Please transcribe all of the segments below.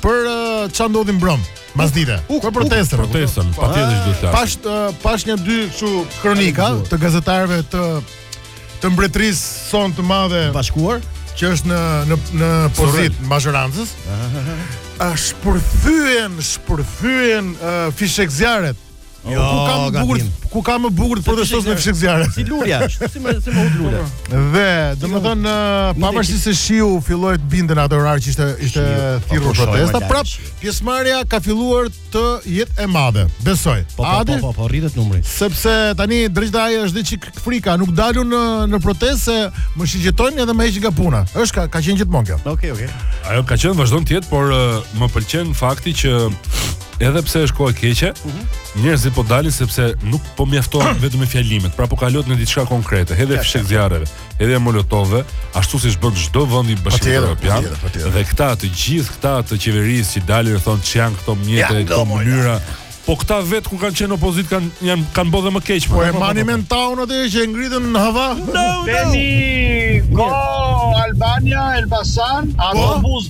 për uh, çfarë ndodhi mbrëm, masdite. U për protestën. Protestën, patjetër që do të flas. Pash uh, pash një dy kështu kronika të gazetarëve të të mbretërisë sonë të madhe të bashkuar që është në në në pozitë të mazhorancës. A shpërthyen, shpërthyen uh, fishekzjarret. Jo, ku ka më bukur, gabim. ku ka më bukur të protestosh me fishekzjarre. Si lulja është, si më si më hut lula. Dhe, domethënë, ë, pavarësisht se shiu filloi të binte në atë orar që ishte ishte Shiu, thirrur po, po, protesta, shohim, prap shiu. pjesëmarrja ka filluar të jetë e madhe. Besoj. Po po Adi, po po, po rritet numri. sepse tani tek ta është dhe çik frika, nuk dal unë në në protestë se më shënjestrojnë edhe më heqin nga puna. Është ka, ka qenë gjithmonë kjo. Okej, okej. Ajo ka qenë vazhdon të jetë, por ë, më pëlqen fakti që edhe pse është kohë e keqe, mm -hmm. njerëzit po dalin sepse nuk po mjaftohen vetëm me fjalimet, pra po kalohet në diçka konkrete, edhe ja, fishekzjarreve, edhe molotovëve, ashtu siç bën çdo vend i Bashkimit Evropian. Dhe këta të gjithë këta të qeverisë që dalin dhe thonë ç'janë këto mjete, ja, këto mënyra. Po këta vetë kur kanë qenë opozitë kanë janë kanë bërë më keq. Po e mbani mend Taon atë që e ngritën në hava. Beni, Go Albania, Elbasan, po. autobus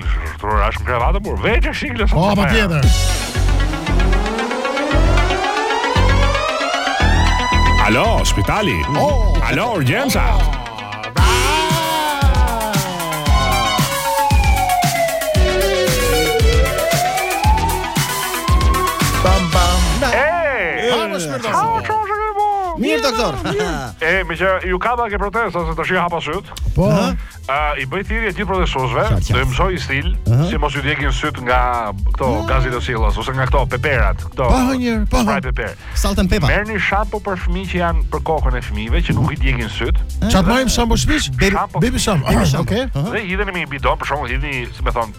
Zhurtëror, është në krevat, por veç e shikë lësë. Po, patjetër. Alo, spitali. Oh. Alo, urgjenca. Oh. Mirë doktor. E, meqë ju kam, paske protesta se tash i hapa sytë. Po. Uh, I bëj thirrje gjithë protestuesve, do ju mësoj stil, uh -huh. si mos ju djegin sytë nga këto uh -huh. gazi lotsjellës ose nga këto peperat, këto. Pa hënjer, pa hënjer. peper. Salt-N-Pepa. Merrni shampo për fëmijë që janë për kokën e fëmijëve që nuk i djegin sytë. Çfarë marrim shampo shpie? Baby shampo. Okej. Dhe hidheni me bidon, për shembull, hidhni, si me thënë,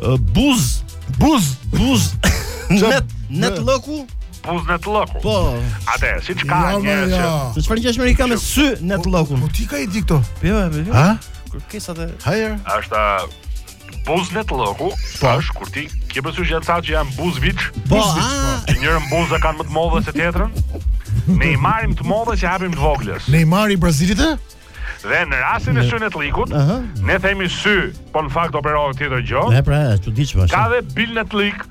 Ë, Buz, Buz, buz. Net, netllëku. Buznetllëku. Po. Atëherë, siç ka Ja, ma, njerëz që ja. Në çfarë ngjashme i ka me synetllëkun? Po ti nga i di këto. Po, jo, jo. Ha? Kërkesat e Hajer. është a, buznetllëku, Po. është kur ti ke parasysh janë ca që janë buzëviç, Po, a, që njërën buzë e kanë më të madhe se tjetrën. Ne i marrim të madhes, ia japim të voglës. Neymar i Brazilit e? Dhe në rastin e synetllikut, uh -huh. ne themi sy, po në fakt operohet tjetër gjë. Ne pra, e çuditshme është. Ka dhe bilnetllik.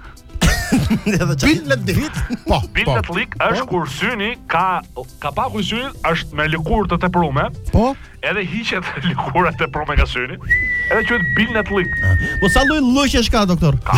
bilnetllik. Po, po, bilnet po. llik është po. kur syri ka ka pa ku syri është me lëkurë të tepruar. Po. Edhe hiqet lëkura e tepruar nga syri. Edhe quhet bilnetllik. Ah. Po sa lloj llëqesh ka doktor? Ka.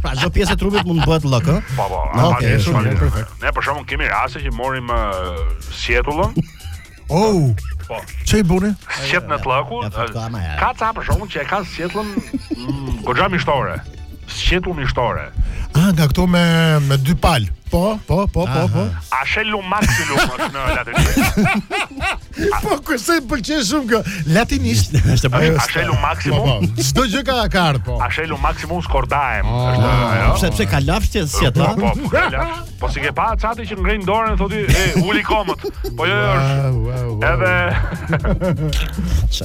Pra çdo pjesë e trupit mund të bëhet llok, ë? Po, po, ah, okay, okay, shumë mirë, perfekt. Ne për shembull kemi raste që marrim uh, sqetullën. Oh. Po. Çe i bëni? Sqetull blloku. Ka ca për shembull që e kanë sqetullën mm, goxha mishtore. Sqetull mishtore. Ah, nga këto me me dy palë. Po, po, po, po, po. A shelu maksimum në latë. Po kështu më pëlqen shumë kjo. Latinisht. Është e bëjë. Ashelu maksimum. Po, po. Çdo gjë ka ka ardh po. Ashelu maksimum skordaem. Oh. Është ajo. Pse pse ka lafshë si ato? Po, po, ka lafshë. Po s'i ke pa ca ti që ngrin dorën thotë, "E, uli kamët." Po jo, jo. Edhe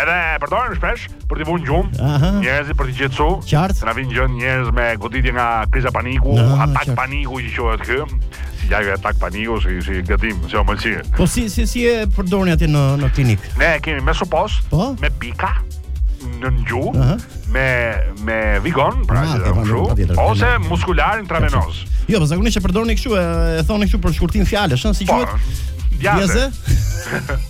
Edhe e përdorim shpesh për të vënë në gjumë, njerëzit për të qetsu. Qartë. Na vijnë njerëz me goditje nga kriza paniku, Aha, atak qartë. paniku që quhet ky. Si llaj atak paniku, si si gatim, si omëlsi. Po si si si e përdorni atë në në klinikë? Ne e kemi me supost, po? me pika nën gjuhë, me me vigon, pra ah, okay, kështu, po, po, ose po. muskular, intravenoz. Jo, po zakonisht e përdorni kështu, e, e thoni kështu për shkurtim fjalësh, ëh, si quhet? Diaze.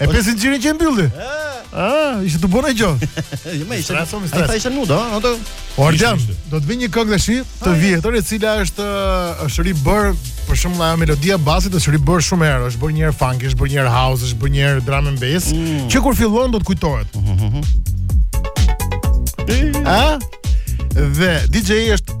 E pe zinxhirin që e mbylli. Ah, ishte të bënë gjë. Jo më ishte. Ai tha ishte nudo, ëh, ato. Po Ardian, do të vi një këngë tash të ah, vjetër e cila është është ribërë për shembull ajo melodia e basit është ribërë shumë herë, është bërë një herë funk, është bërë një herë house, është bërë një herë drum and bass, mm. që kur fillon do të kujtohet. Ëh? Mhm, mhm, mhm. Dhe DJ është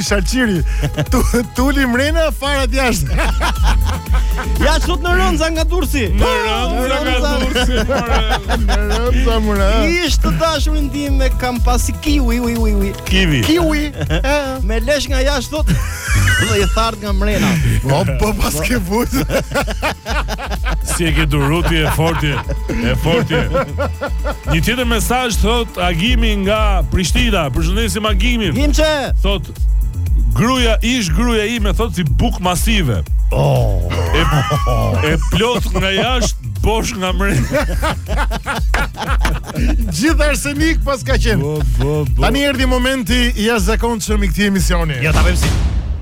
Shalqiri. Tu tuli mrena fara të jashtë. Ja, thot Nerënza nga Durrësi. Nerënza nga Durrësi. Nerënza mra. Ish të dashurin tim e kam pas si kiwi, ui ui ui. Kiwi. Kiwi. me lesh nga jashtë thot. Dhe i thartë nga mrena. Po po paske vujt. Si e ke duru ti e forti, e forti. Një tjetër mesazh thot Agimi nga Prishtina. Përshëndesim Agimin. Gimçe. Thot gruaja ish gruaja ime thot si bukë masive. Oh. E, e plot nga jashtë, bosh nga mre. Gjithë arsenik paska qenë. Bo, bo, bo. Tani erdhi momenti i jashtëzakonshëm i këtij emisioni. Ja, ta bëjmë si.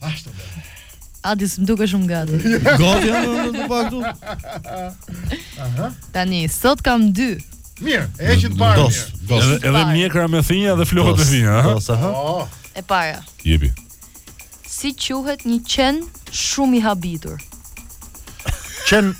Ashtu de. Adi s'më dukesh shumë gati. Gati jam në të pak tu. Aha. Tani, sot kam dy. Mirë, e heqim të parë. Dos, dos. Edhe, edhe mjekra me thinja dhe flokët me thinja. Dos, aha. Oh. E para. Jepi. Si quhet një qen shumë i habitur? Qen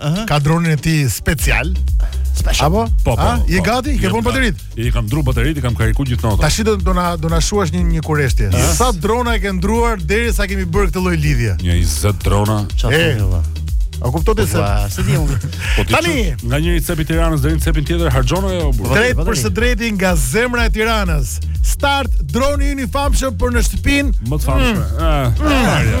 Aha. ka dronin e tij special. Special. Apo? Po, po, A, po, je po. gati? Ke ke vënë bateritë? I kam ndru bateritë, i kam kariku gjithë natën. Tash do do na do na shuash një një kureshtje. Sa drona ke ndruar derisa kemi bërë këtë lloj lidhje? Një 20 drona. Çfarë E. thoni valla? A kupton se Ua, s'e di unë. Po ti Tani! çu- nga njëri cep i Tiranës deri në cepin tjetër harxhon ajo burr. drejt vëllai. për së drejti nga zemra e Tiranës. Start droni ynë i famshëm për në shtëpinë. Më të famshme. Ah, Marja.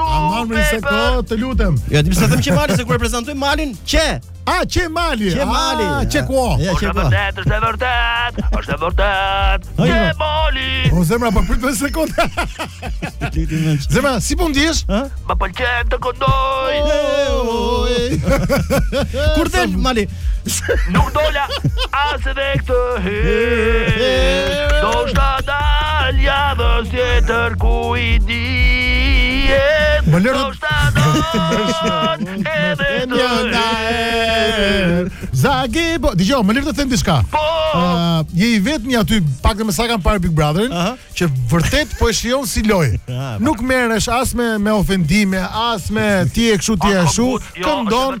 A marr me se ka, të lutem. Ja di pse them që Mali se kur e prezantoj Malin, qe. A, qe Mali? Qe Mali, qe ku? Ja qe ku. Është e vërtet, është e vërtet. Qe Mali. O zemra po prit një sekondë. Zemra, si po ndihesh? Ë? Më pëlqen të këndoj. Kur del Mali? Nuk dola as edhe këtë herë Dashta dal javës tjetër ku i di Më lërë Dashta dal edhe një na herë Zagi po Dëgjo, më lërë të them diçka Po uh, Je i vetmi aty paktën me sa kam parë Big Brotherin uh -huh. Që vërtet po e shijon si lojë ah, Nuk merresh as me, me ofendime As me ti e kshu ti e kshu jo, Këndon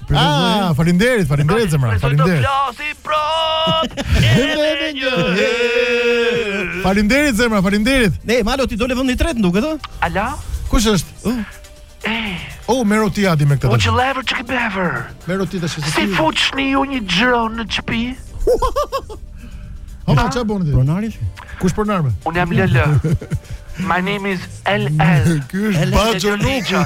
Ah, faleminderit, faleminderit zemra, faleminderit. Faleminderit zemra, faleminderit. Ne, Malo ti dole vendi i tretë, duket ë? Ala? Kush është? Uh. Oh, mero ti adi me këtë. Would you ever chicken bever? Mero ti tash. Si futshi ju një xhiro në shpi? Hopa çfarë bën ti? Pronari? Kush pronar more? Unë jam LL. My name is LL. Ky është Bajo Luka.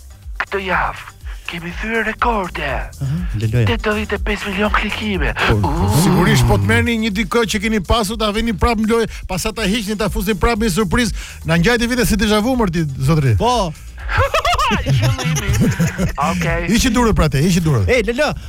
Këtë javë kemi thyer rekorde. Lëloja. 85 milion klikime. Sigurisht po të merrni një dikë që keni pasur ta vini prapë në lojë, pastaj ta hiqni ta fusni prapë një surprizë. Na ngjajti vjet si deja vu more ti zotni. Po. Okej. Hiqi duart pra te, hiqi duart. Ej, Lëlo,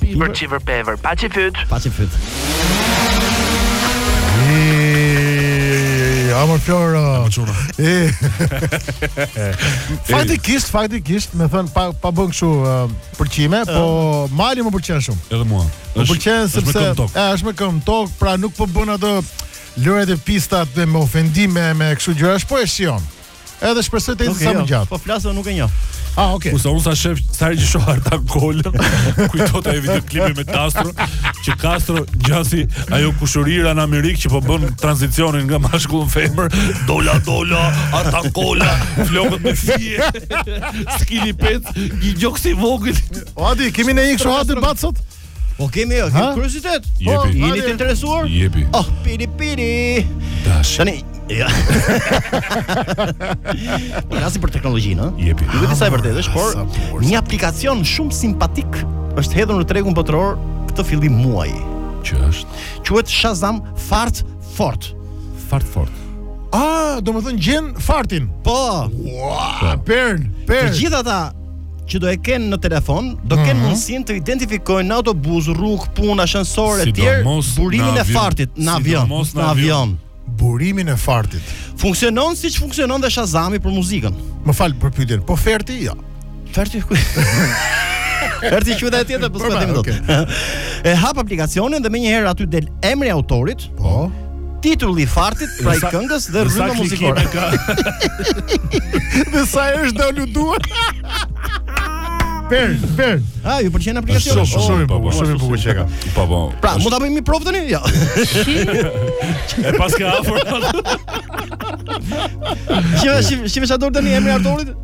Çivër çivër pevër, pa çi fyt. Pa çi fyt. A mor Flor. E. Faktikisht, faktikisht, me thënë pa pa bërë kështu pëlqime, po Mali më pëlqen shumë. Edhe mua. Më pëlqen sepse është me këmbë në tokë, pra nuk po bën ato lojërat e pista me ofendime me kështu gjërash, po e shijon. Edhe shpresoj të ecë sa më jo, gjatë. Po flas, nuk e njoh. Ah, okay. Unë sa unë sa shof sa i shoh atë kollë. kujtohet ai videoklipi me Castro, që Castro ngjan si ajo kushurira në Amerikë që po bën tranzicionin nga mashkull në femër, dola dola, ata kola, flokët me fije. Skilipet, gjoksi i vogël. O Adi, kemi ne një kështu hot debat sot? Po kemi, e, kemi Ha? kuriozitet. Po, Jepi. jeni Hajde. të interesuar? Jepi. Oh, piri piri. Dash. Tani, ja. Po flasim për teknologjinë, ëh. Jepi. Nuk e di sa e vërtetë është, por Sa bukur, një aplikacion shumë simpatik është hedhur në tregun botëror këtë fillim muaji. Që është Quhet Shazam Fart Fort. fart fort. Ah, domethënë gjen fartin. Po, Ua, perlë, perlë. Të gjithë ata që do e kenë në telefon, do kenë mhm. mundësinë të identifikojnë në autobus, rrugë, punë, ashensor e tjerë, burimin e fartit në avion, në avion. Burimin e fartit. Funksionon siç funksionon dhe Shazami për muzikën. Më fal për pyetjen, po Ferti jo. Ferti ku? Ferti quhet ai tjetër, po s'ka tim dot. E hap aplikacionin dhe menjëherë aty del emri i autorit, Po. Titulli i fartit, pra i këngës dhe rryma muzikore. Dhe sa herë është dëgjuar. Perlë, perlë. A, ju pëlqen aplikacioni? Shumë, shumë, po, po, shumë i bukur qenka. Po, po. Pra, mund ta bëjmë një provë tani? Jo. E paska afër. Shive, shive, shive sa dorë tani emri i autorit?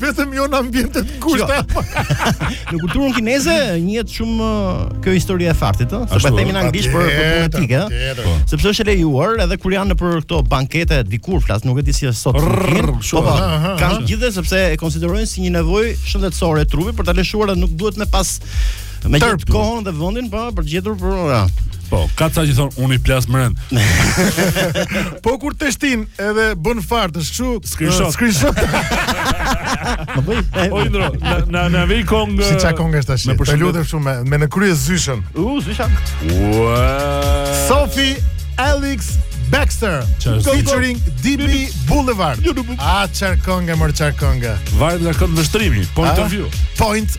vetëm jo në ambiente të ngushta. Jo. në kulturën kineze njihet shumë uh, kjo histori e fartit, ëh, se po e themi në anglisht për politikë, ëh. Po. Sepse është e lejuar edhe kur janë nëpër këto bankete dikur flas, nuk e di si është sot. Po, po kanë gjithë sepse e konsiderojnë si një nevojë shëndetësore e trupit për ta lëshuar dhe nuk duhet me pas Me gjithë kohën dhe vendin po për gjetur për ora. Po, ka ca që thon unë i plas më rend. po kur teshtin edhe bën fart, është kështu, screenshot. Uh, screenshot. Po bëj. Po ndro, na na na vi kong. Si ça kong është tash? Të lutem shumë me, me në krye zyshën. U, uh, zysha. Ua. Sophie Ellis Bextor featuring DB Boulevard. A çfarë konge, mor çfarë konge. Varet nga kënd vështrimi, point of view. Point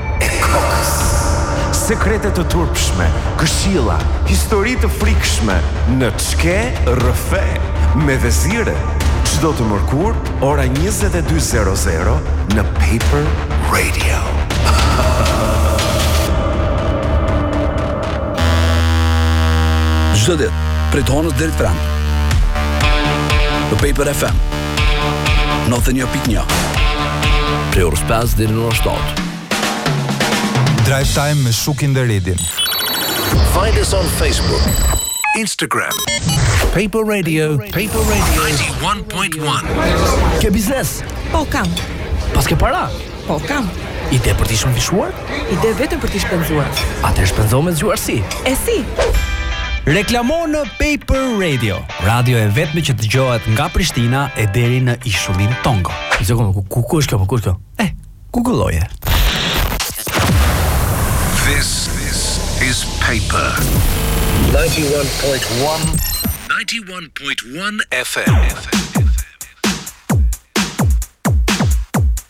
Kokës. Sekrete të turpshme, këshilla, histori të frikshme në Ç'ke rrëfe me Vezire, çdo të mërkurë ora njëzet e dy zero zero në Paper Radio. Çdo ditë prej të hënës deri t'premte. Në Paper FM. 91.1 Prej orës 5 deri n'orën 7 Drive Time me Shukin dhe Redin Find us on Facebook Instagram Paper Radio Paper Radio 91.1 Ke biznes? Po kam Paske para? Po kam Ide për t'i shumëfishuar? Ide vetëm për t'i shpenzuar Atëherë shpenzo me zgjuarsi? E si? Reklamo në Paper Radio Radio e vetme që dëgjohet nga Prishtina e deri në ishullin Tongo. Një sekundë, ku, ku, ku është kjo, po, ku është kjo? Eh, gugëlloje. This, this is Paper. 91.1 91.1 FM. FM.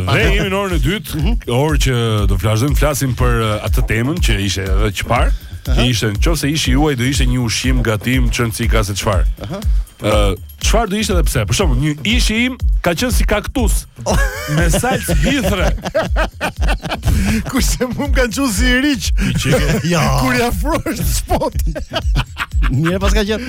Ne jemi në orën e dytë, mhm. orë që do flasim, flasim për uh, atë temën që ishte edhe çfarë. Uh -huh. Ishte nëse ishi juaj do ishte një ushqim gatim, qënsi, ka se çfarë. Ëh. Uh -huh. Çfarë do ishte dhe pse? Për shembull, një ishi im ka qenë si kaktus oh. me salcë hithre. Kurse mua më kanë thënë si iriq. Ja. Kur i afrohesh shpon. Mirë paska qenë.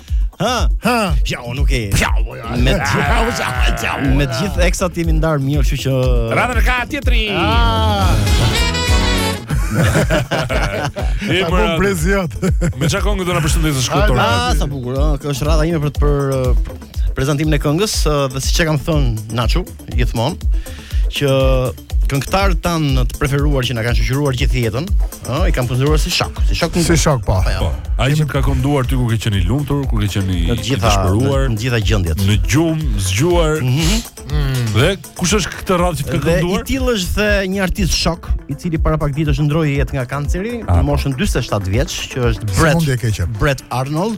Ha, ha. Ja, unë nuk e. Ja, po ja. Me gjithë, me gjithë eksat jemi ndarë mirë, kështu që Radhën e ka tjetri. Ah. E po preziot. Me çka këngë do na përshëndesësh këtu? Ah, sa bukur, ëh, kjo është radha ime për të për uh, prezantimin e këngës uh, dhe siç e kam thënë, Naço, gjithmonë që këngëtarët tanë të preferuar që na kanë shoqëruar gjithë jetën, ë, i kam konsideruar si shokë, si shokë. Si shokë po. Po. Ai që të ka kënduar ty kur ke qenë i lumtur, kur ke qenë i dëshpëruar, në të gjitha gjendjet. Në gjumë, zgjuar. Mm -hmm. Dhe kush është këtë radhë që të ka kënduar? Dhe i tillë është dhe një artist shok, i cili para pak ditësh ndërroi jetë nga kanceri, në ah. moshën 47 vjeç, që është Brad. Brad Arnold.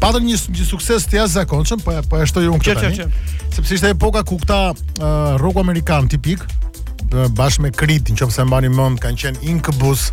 Patën një, një sukses të jashtëzakonshëm, po e shtoj unë këtë tani. Sepse ishte epoka ku këta uh, rroku amerikan tipik, bashkë me Creed, në qoftë se e mbani mend, kanë qenë Incubus,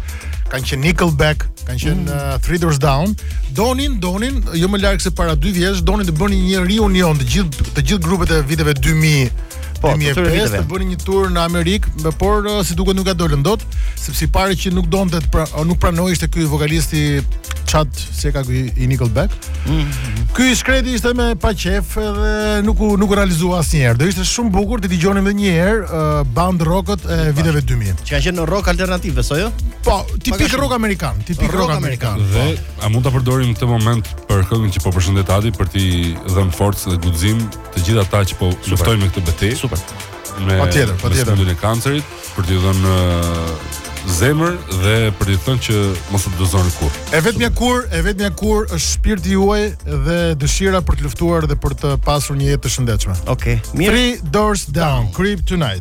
kanë qenë Nickelback, kanë qenë mm. uh, Three Doors Down, donin, donin, jo më larg se para 2 vjetësh, donin të bënin një reunion të gjithë të gjithë grupet e viteve 2000 Po, të tërë viteve. Të bënin një tur në Amerikë, më por uh, si duket nuk ia dolën dot, sepse i pari që nuk donte të pra, uh, nuk pranoi ishte ky vokalisti Chad, si e ka ky i Nickelback. Mm -hmm. Ky i shkreti ishte i pa qejf dhe nuk u, nuk u realizua asnjëherë. Do ishte shumë bukur të dëgjonim edhe një herë uh, bandet rock e viteve 2000. Që kanë qenë rock alternativ, besoj jo? Po, tipik rock amerikan, tipik rock, rock amerikan. amerikan. Dhe po. a mund ta përdorim këtë moment për këngën që po përshëndet Adi për t'i dhënë forcë dhe guxim të gjithë ata që po luftojnë me këtë betejë. Super. Me patjetër, patjetër. Betejën e kancerit për t'i dhënë zemër dhe për t'i thënë që mos u dorëzoni kurrë. E vetmja kurë, e vetmja kurë është shpirti juaj dhe dëshira për të luftuar dhe për të pasur një jetë të shëndetshme. Okej. Okay. Three Doors Down, Kryptonite.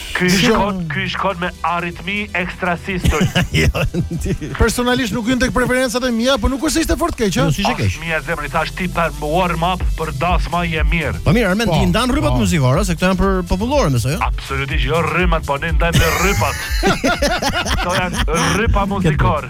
Ky Dëgjoj. shkon, ky shkon me aritmi ekstrasistolë. Jo, ti. Personalisht nuk hyn tek preferencat e mia, po nuk u, se ishte fort keq, Jo, ëh. S'ishte keq. Mi zemër, i thashë ti për warm up për dasma je mirë. Po mirë, Armend, Po, ti i ndan rrypat po. muzikore, se këto janë për popullore, besoj, ëh. Absolutisht jo rrymat, po ne ndajmë me rrypat. Këto janë rrypa muzikorë.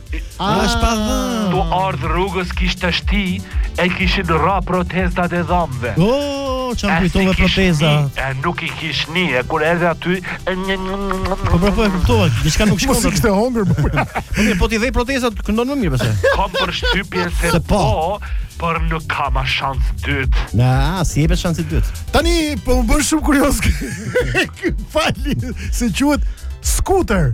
A është pa dhëmbë. Tu ardhë rrugës kish të shti e kishin rra protezat e dhëmbëve. O, oh, ça më kujtove proteza. E nuk i kish ni, e kur erdhe aty, e një një një një. Po pra po e kuptova, diçka nuk shkon. Mos kishte hongër. Po, po mirë, po ti heq protezat këndon më mirë pse? Kam përshtypje se po. po por nuk ka ma shans të dytë. Na, s'i jepet shansi i dytë. Tani po më bën shumë kurioz. Fajli, se quhet scooter.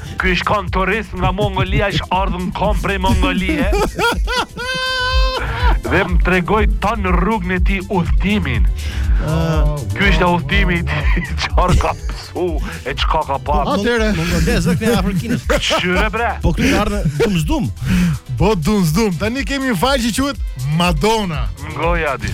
Ky shkon turist nga Mongolia ish ardhur në kom prej Mongolie dhe më tregoi tan rrugën e tij udhëtimin. Ky ishte udhëtimi i tij çfarë ka pësu e çka ka pa. Atëre, Mongolia diku afër Kinës. Qyre bre. Po këtu ka ardhur dum zdum. Po dum zdum. Tani kemi një fajl që quhet Madonna. Ngoje ti.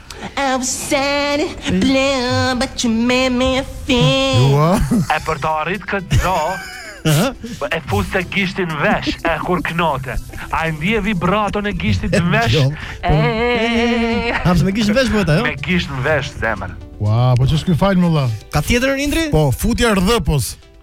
I was sad and blue, but you made me feel Ua E për ta arrit këtë gjo E fuste gishtin vesh E kur knote A e ndje vibraton e gishtit në vesh jo. E A përse me gishtin vesh bëhet ajo? Me gishtin vesh zemër Ua, po që ky fajll më la Ka tjetër Indri? Po, futja rdhëpos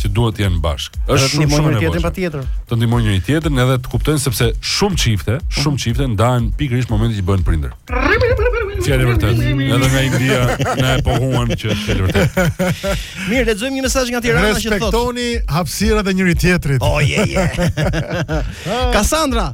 që duhet të jenë bashkë. Është shumë shumë e vështirë. Patjetër. Të ndihmojnë njëri tjetrin edhe të kuptojnë sepse shumë çifte, shumë mhm. çifte ndahen pikërisht momentin që bëhen prindër. Fjalë e vërtetë. Edhe nga India na e pohuan që është fjalë e vërtetë. Mirë, lexojmë një mesazh nga Tirana që thotë: Respektoni hapësirat e njëri tjetrit. Oh, je, je. Kasandra,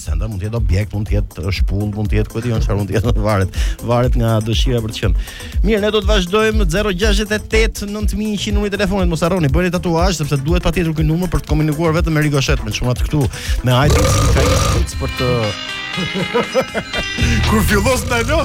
Sandra mund të jetë objekt, mund të jetë shpull, mund të jetë ku di unë çfarë mund të jetë, varet, varet nga dëshira për të qenë. Mirë, ne do të vazhdojmë 068 9100 numri i telefonit, mos harroni, bëni tatuazh sepse duhet patjetër ky numër për të komunikuar vetëm me Rikoshet, me çunat këtu, me Hajdi që ka një për të Kur fillos ndalo.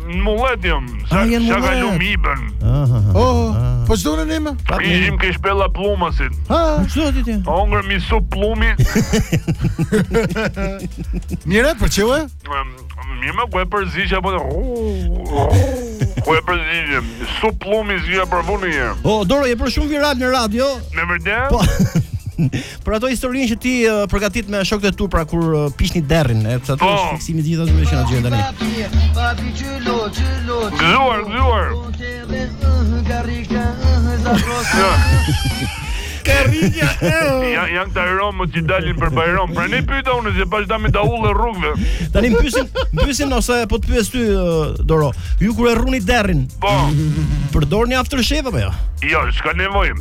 Në Mullet jam, Ah, je në Sauk a Mullet. lum i bën. Oh, po ç'do andej ma? Ishim ke shpella Pëllumbasit. Ha, Ç'doje atje ti. Hongër një supë pëllumi. mire, për çeue? Mirë më ku e përzish apo ku e përzish. Supë pëllumi zgjidha për vuni. O, Doro, je bër shumë viral në radio. Me vërtet? Po. Për ato historitë që ti uh, përgatit me shokët e tu pra kur uh, prishni derrin, e ato po. është fiksimi gjithë atyre që na dëgjojnë tani. Gëzuar, gëzuar. Karrika. Ja ajeronët romë që dalin për Bajram. Pra ne pyeta unë se pas dami ta ullë rrugëve. Tani pyesin, pyesin ose po të pyes ty Doro. Ju kur e rruni derrin. Po. Përdorni aftershave apo jo? Jo, s'ka nevojë.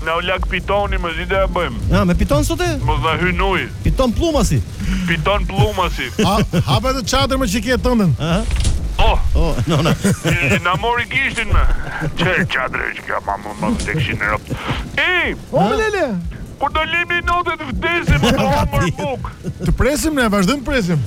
Na u lag pitoni më zi do ia bëjmë. Na me piton sot e? Mos na hyn uji. Piton pllumbash. Piton pllumbash. Hape atë çadër më që ke tënden. Ëh. Oh, oh, no, no. Na mori gishtin me. Çfarë çadre është kjo, ma më më tek si në rop. Ej, o lele. Kur do limi notet vdesim, po mor buk. Të presim ne, vazhdojmë të presim.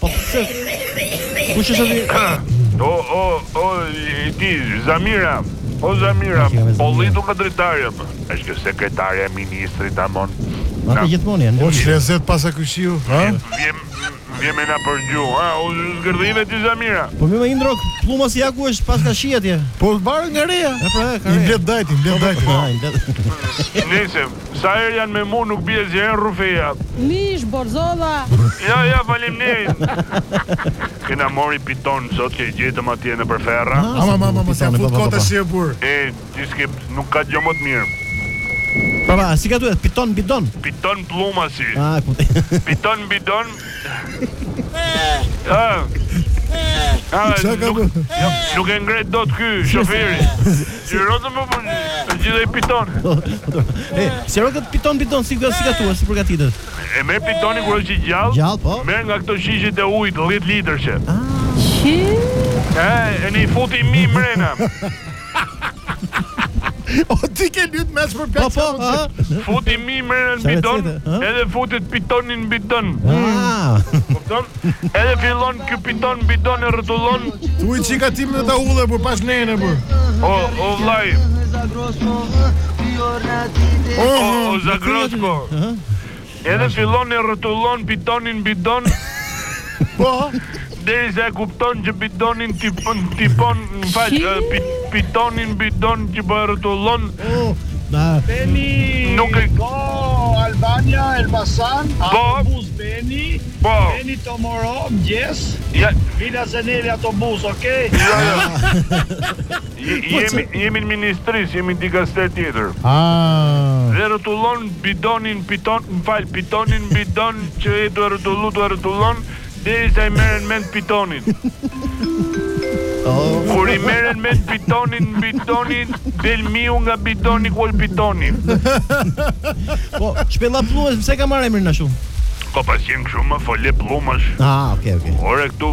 Po pse? Kush është aty? O o o i ti Zamira. O Zamira, po hiqu nga dritarja më. Është kjo sekretarja e ministrit aman. Nga ato gjithmonë janë. O çlezet pas a kyshiu, ha? Vjen vjen me na përgju, ha? O zgërdhive ti Zamira. Po më më indrok, pllumbash si aty është pas ka shi atje. Po varet nga reja. I mbledh daji, mbledh daji. Nëse Sa herë janë me mu nuk bie asnjëherë rrufeja. Mish borzolla. Ja ja faleminderit. Kena marrë piton sot që e gjetëm atje nëpër ferra. Ama ama ama se fut kot e shepur. E di çke nuk ka gjë më të mirë. Pra pra si gatuhet piton bidon. Piton pllumbash. Ah kuptoj. Piton bidon. Çka ka bë? Nuk e ngre dot ky shoferi. Si rrotën po bën? Të gjithë i piton. Po, po, e, si rrotën piton piton si si gatuhet, si përgatitet. E merr pitoni kur është i gjallë. Gjallë po. Merr nga këto shishet e ujit 10 litër që. Ah. E, e ne i futim mi mrena. O ti ke lyt mes për plak. Po, po, ha? Fut mi mrena në bidon, recete, ha? edhe fut pitonin në bidon. Ah. Kupton? Edhe fillon ky piton në bidon e rrotullon. Tu i çika tim në ta ullë për pas nenë për. O o vllai, o o zagrosko. Edhe fillon e rrotullon pitonin në bidon Po derisa e kupton që bidonin piton më fal pitonin në bidon që po e rrotullon Beni nuk e po Albania Elbasan autobus beni po beni tomorrow yes vila zeneli autobus ok Jemi në ministri, s'jemi në dikaster tjetër. Aaa. Dhe rrotullon bidonin, piton, më fal, pitonin në bidon që e duhet rrotullu, duhet rrotullon derisa i merren mendt pitonit. Kur i merren mendt pitonit në bidon, del miu nga bidoni ku është pitoni. Po, shpella e pllumbave pse ka marrë emrin ashtu? Ka pas qenë kështu më fole pllumbash. Aa, okay, okay. Ore këtu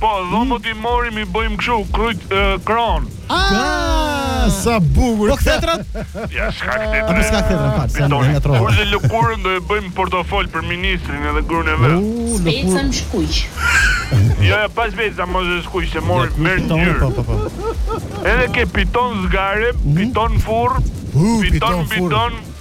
Po dhomët i morim i bëjmë kështu krujt kron. Ah, sa bukur. Po kthetrat? Ja s'ka kthetra. Po s'ka kthetra, fal, se ne na trova. Kurse lëkurën do e bëjmë portofol për ministrin edhe gruan e vet. Uh, lëkurën skuq. Jo, ja pas veç ama mos e skuq se more merr ngjyrë. Po, po, po. Edhe ke piton zgare, mhm. piton furr, piton piton.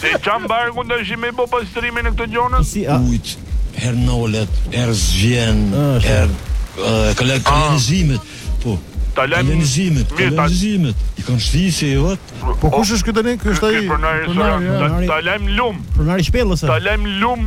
Se i çan barkun tashti me i bo pastrimin e këto gjona? Si a ujt her nolet her zgjen her kalaj kanalizimet po kanalizimet kanalizimet i kan shti se i vat po kush është ky tani ky është ai pronari pronari ta lajm lum pronari shpellës ta lajm lum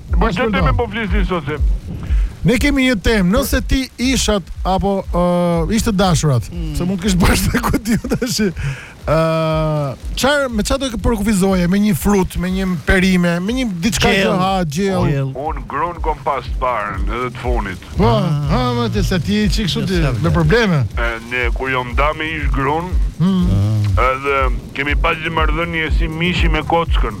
Po çfarë Shpërdo. temë po flisni sot se? Ne kemi një temë, nëse ti ishat apo uh, ishte dashurat, Hmm. se mund të kish bashkë ku ti tash. Ë, çfarë me çfarë do të përkufizoje me një frut, me një perime, me një diçka që Gjell. ha gjell. Gjell. Un grun kom pas të parën edhe të funit. Po, ha më ti se ti çik kështu ti sa vlen. me probleme. E, Ne kur jom nda me ish grun, edhe kemi pas një marrëdhënie si mishi me kockën.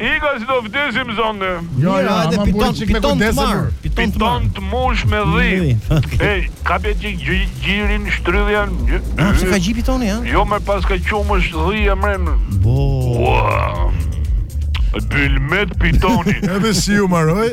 Ik se do vdesim sonte. Mira hajde piton piton të marr piton të mbush me dhi ej ka bë gjirin shtrydhjan a pse ka gji pitoni a jo me paska qumësh dhie mren bo Bylmet pitoni Edhe si ju maroj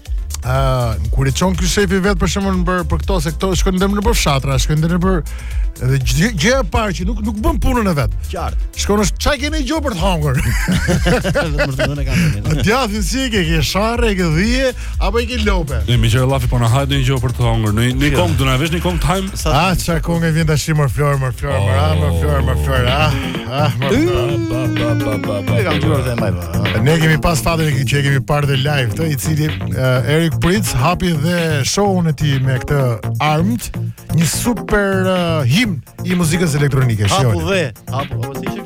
Ëh, kur i çon ky shefi vet për shembull për për këto se këto shkojnë nëpër fshatra, shkojnë nëpër dhe gjë gjë e parë që nuk nuk bën punën e vet. Qartë. Shkon është çka keni gjë për të hangur. Vetëm për të dhënë kam mirë. A djathin si e ke, ke Sharri, e ke dhije, apo e ke lope? Ne me që ra llafi po na hajt një gjë për të hongër. Në një kong do na vesh një kong time. Ah, çka konge vjen tash më flor, më flor, më ra, më flor, më flor. Ah. Ah, ba, ba, ba, ba, ba, ba. Kam dëgjuar dhe më vonë. Ne kemi pas fatin e që e kemi parë dhe live këtë, i cili uh, Eric Prydz hapi dhe show-un e tij me këtë Armed, një super uh, himn i muzikës elektronike. Hapu dhe, hapu, apo si ishte?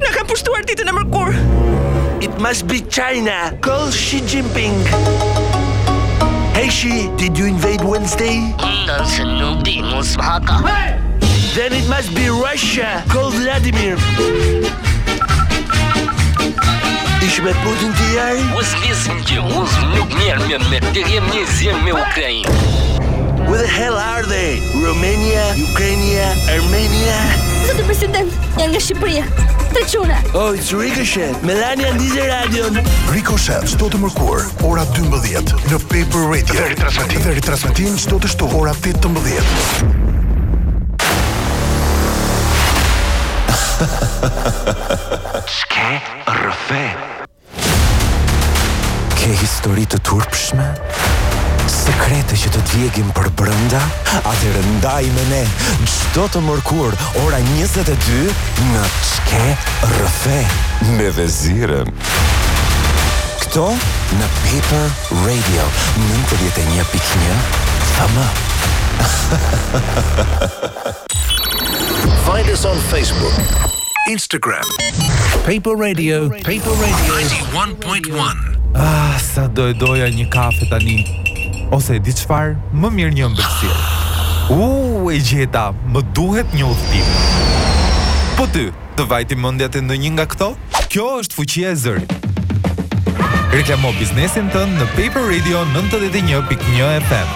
Na ka pushtuar ditën e mërkurë. It must be China. Call Xi Jinping. Hey Xi, did you invade Wednesday? Nëse nuk di, mos më haka. Then it must be Russia. Call Vladimir. Ishë me Putin të jari? Mos lisë më gjë, mos nuk njerë me me të jem një zirë me Ukrajin. Where the hell are they? Romania, Ukrainia, Armenia. Zoti president, jam nga Shqipëria. Tre çuna. Oh, it's Ricochet. Melania ndize radion. Ricochet çdo të mërkur ora 12 në Paper Radio. Dhe ritransmetim, dhe ritransmetim çdo të shtunë ora 18. Ç'ke rrëfe. Ke histori të turpshme? Sekrete që të djegin përbrenda? Atëherë ndaj me ne, çdo të mërkur, ora 22, në Ç'ke rrëfe, me Veziren. Këtu në Paper Radio, nëntëdhjetë e një pikë një, FM. Find us on Facebook. Instagram Paper Radio Paper Radio 91.1 Ah, sa do e doja një kafe tani Ose e di çfarë, më mirë një ëmbëlsirë Uuu, e gjeta, më duhet një udhëtim Po ty, të vajti mendja te ndonjë nga këto? Kjo është fuqia e zërit Reklamo biznesin tënd në Paper Radio 91.1 FM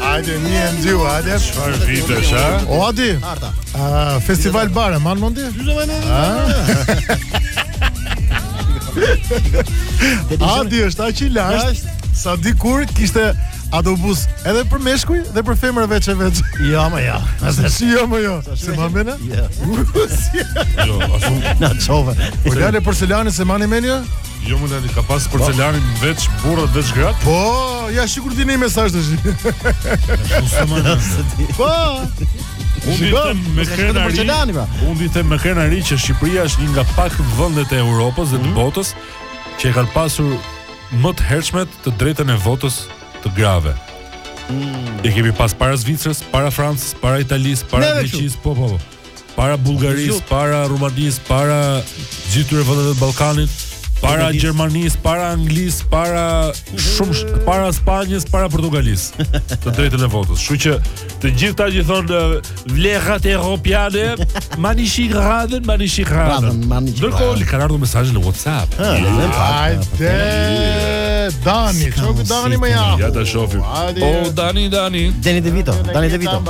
Hajde, një e ndju, hajde. Çfarë vitesh, ha? O Adi. Arta. Ah, Festival Bar e man mend ti? Adi është aq i lashtë sa dikur kishte autobus edhe për meshkuj dhe për femra veç e veç. Jo, më jo. Asë si jo, më jo. S'e man men? Jo. Jo, asë më... Na qove. Po lale porcelani s'e mani men? Jo, më lale, ka pas porcelani po. veç burrët veç gratë? Po, ja, shikur ti një mesaj të shi. Shumë se ma nështë. Po. Unë po. me krenari, unë e them me krenari që Shqipëria është një nga pak vendet e Europës dhe të mhm. botës që e kanë pasur më të hershme të drejtën e votës të grave. Mm. E kemi pas para Zvicrës, para Francës, para Italisë, para Greqisë, po po po. Para Bullgarisë, para Rumanisë, para gjithë atyre vendeve të Ballkanit, para Gjermanisë, para Anglisë, para shumë para Spanjës, para Portugalisë. Të drejtën e votës. Kështu që Të gjithë ata që thonë vlerat europiane, mani shi radhën, mani shi radhën. Ndërkohë që kanë ardhur mesazhe në WhatsApp. Ha, le të Hajde. Dani, çfarë ku Dani më ja? Ja ta shohim. O Dani, Dani. Dani De Vito, Dani De Vito.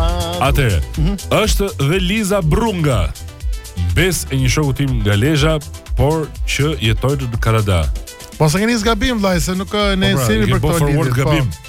Atëherë. Mhm. Është dhe Liza Brunga. Mbesa e një shoku tim nga Lezha, por që jeton në Kanada. Po se keni gabim vllai se nuk ne po pra, semi për këto lidhje. Po.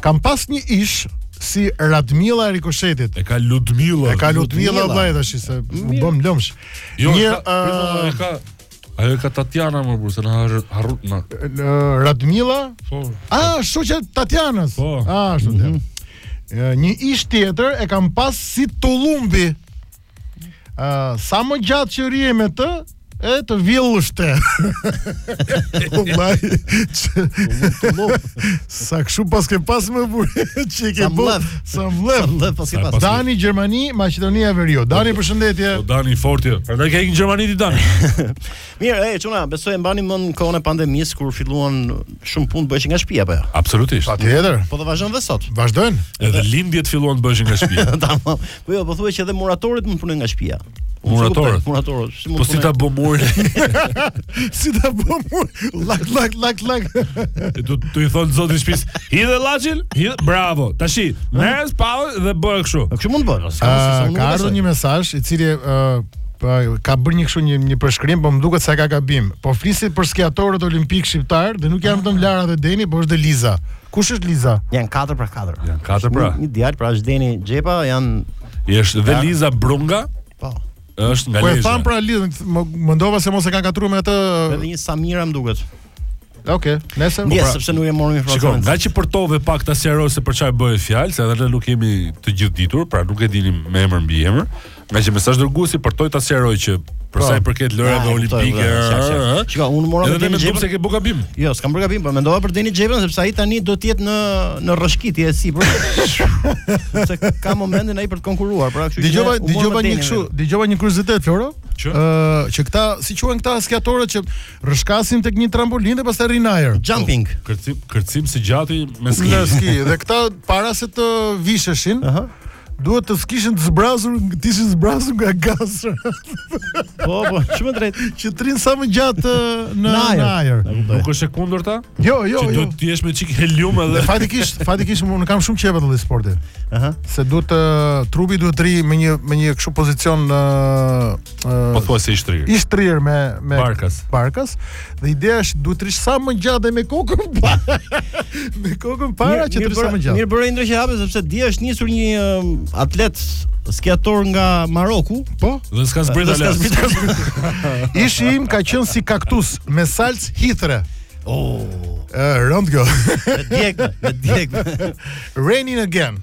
Kam pas një ish si Radmila e Rikoshetit. E ka Ludmila. E ka Ludmila vllai tash se u bëm lëmsh. Jo, një uh, e ka Ajo ka Tatjana më kur se na harrut na. Radmila? Po. Ah, shoqja e Tatjanës. Po. Ah, ashtu. Mm -hmm. Një ish tjetër e kam pas si Tullumbi. Uh, sa më gjatë që rrije me të, e të vjellështe. Ullaj, sa këshu pas ke pas more burrë, që i ke bu, sa mllef, sa pas ke pas. Dani, Gjermani, Maqedonia e Veriut. Dani, përshëndetje. O, po, Dani, fortje. Për da ke ikin Gjermani ti, Dani. Mirë, e, çuna, besoj e mbani mend kohën e pandemisë, kur filluan shumë punë të bëheshin nga shpia, apo jo? Absolutisht. Patjetër. Po dhe vazhdojnë dhe sot. Vazhdojnë. Edhe lindjet filluan të bëheshin nga shpia. Po jo, po thuaja që edhe muratorët mund të punojnë nga shtëpia. Muratorët. Muratorët. Si po si ta bë murin? si ta bë murin? Lak lak lak lak. Ti do të i thon zotit të shtëpisë, hidhe llaçin, hidhe bravo. Tashi, merres pa dhe bëj kështu. Po kështu mund të bëj. Ah, ka ardhur një mesazh i cili pa, po, ka bërë një kështu një një përshkrim, po më duket se ka gabim. Po flisit për skiatorët olimpikë shqiptarë, dhe nuk janë vetëm Lara dhe Deni, por është dhe Liza. Kush është Liza? Janë katër pra katër. Janë katër pra. Një djalë pra është Deni Xhepa, janë Është dhe Liza Brunga. Po. Është nga Lezhë. Po e thamë pra Lizën, mendova se mos e ka ngatërruar me atë. Edhe një Samira më duket. Ok, nëse më pra, sepse nuk e morëm informacion. Shiko, ngaqë përtove pak ta sqaroje se për çfarë bëhet fjalë, se edhe ne nuk jemi të gjithëditur, pra nuk e dinim me emër mbiemër. Ngaqë mesazhdërguesi përtoi ta sqarojë që për sa i po. përket lojërave ah, olimpike. Shiko unë u mora me Deni Xhepën. Edhe ke bërë gabim. Jo, s'kam bërë gabim, por mendova për Deni Xhepën sepse ai tani do të jetë në në rrëshqitje e sipër. Se ka momentin ai për të konkurruar, pra kështu. Dëgjova, dëgjova një kështu, dëgjova një kuriozitet Floro. Që? Ë, që këta, si quhen këta skiatorët që Rrëshqasin tek një trampolinë dhe pastaj rrinë në ajër. Jumping. Po, kërcim, kërcim së gjati me ski. Me ski. Dhe këta para se të visheshin, uh -huh. duhet të ishin të zbrazur, të ishin zbrazur nga gazrat. po, po, shumë drejt. Që të rrinë sa më gjatë në ajër. Nuk është e kundërta? Jo, jo, që jo. duhet të jesh me një çik helium edhe. Faktikisht, faktikisht unë e kam shumë qejf atë sportin. Aha. Se duhet të trupi duhet të rri me një me një kështu pozicion në Po thuajse i shtrirë. I shtrirë me me Barkas. Barkas. Dhe ideja është duhet të rrish sa më gjatë me kokën pa. me kokën para që të rrish sa më gjatë. Mirë bëre Endri që e hape sepse dje është nisur një um, atlet skiator nga Maroku, po, dhe s'ka zbritur as. Ishi im ka qenë si kaktus me salcë hithre. Oh, uh, rëndë kjo. Djeg, djeg. Raining again.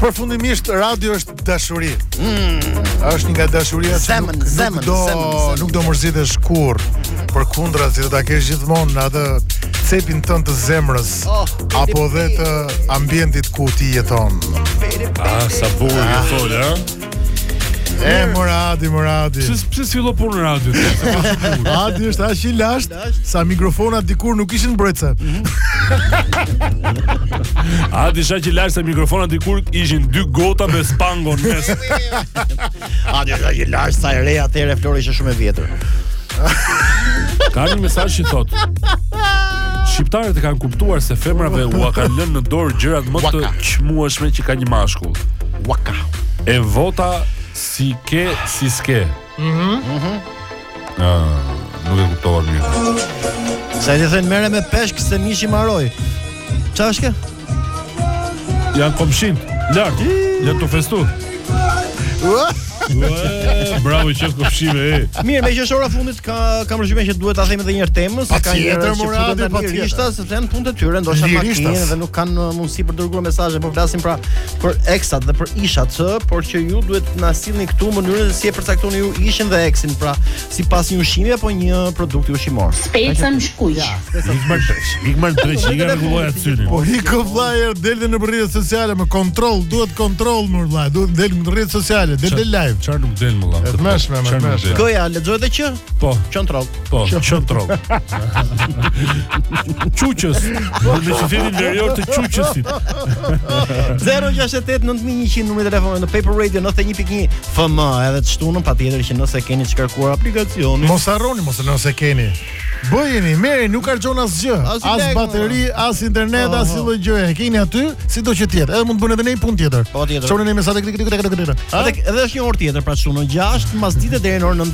Përfundimisht radio është dashuri. Mm. Është një nga dashuritë që zemrën, nuk, zemrën, nuk do zemrën, nuk do mërzitesh kurrë. Përkundrazi do ta kesh gjithmonë në atë cepin tënd të zemrës. Oh, apo dhe të ambientit ku ti jeton. Ah, sa bukur ah. e fole, ha? E Muradi, Muradi. Pse pse fillove punë në radio? Adi është aq i lashtë sa mikrofonat dikur nuk kishin mbrojtëse. Adi është aq i lashtë sa mikrofonat dikur ishin dy gota me spango në mes. Adi është aq i lashtë sa e re atëherë Flori ishte shumë e vjetër. Ka një mesazh që thotë. Shqiptarët e kanë kuptuar se femrave ua kanë lënë në dorë gjërat më të çmueshme që ka një mashkull. Waka. E vota si ke si ske. Mhm. Mm Ë, nuk e kuptova mirë. Si i thonë merre me peshk se mishi mbaroi. Çfarë është kjo? Janë komshinjtë lart, lart të festu. Ua! Ue, Bravo që është kopshime e. Mirë, meqë është ora e fundit ka kam përshtypjen që duhet ta them edhe një herë temën, se ka një Patjetër, njerëz që more, futen tani patjetër. rishtas, dhe në punë të tyre, ndoshta makinë dhe nuk kanë uh, mundësi për të dërguar mesazhe, por flasim pra për eksat dhe për ishat, ë, por që ju duhet të na sillni këtu mënyrën se si e përcaktoni ju ishin dhe eksin, pra sipas një ushqimi apo një produkti ushqimor. Specën shkuq. Ja, ik more dreq, ik more dreq, ik më kuaj aty. Po ik ku flyer del në rrjetet sociale me kontroll, duhet kontroll mo vlla, duhet del në rrjetet sociale, del në live. Çfarë nuk del mo vlla? Është më shumë, më shumë. Kjo ja lexohet që Po, qon trok. Po, qon trok. Çuçës. Do të thotë në interior të çuçësit. 068 9100 numri i telefonit në Paper Radio 91.1 FM edhe të shtunën patjetër që nëse keni shkarkuar aplikacionin. Mos harroni, po s'e keni, bëjeni, merreni, nuk harxhon asgjë. As, as bateri, as internet, oh, asnjë lloj gjëje. E keni aty, sido që të jetë. Edhe mund të bëni edhe një punë tjetër. Patjetër. Çoni një mesazh tek tek tek tek tek. Edhe është një orë tjetër për shembull në 6 mbasdite deri në orën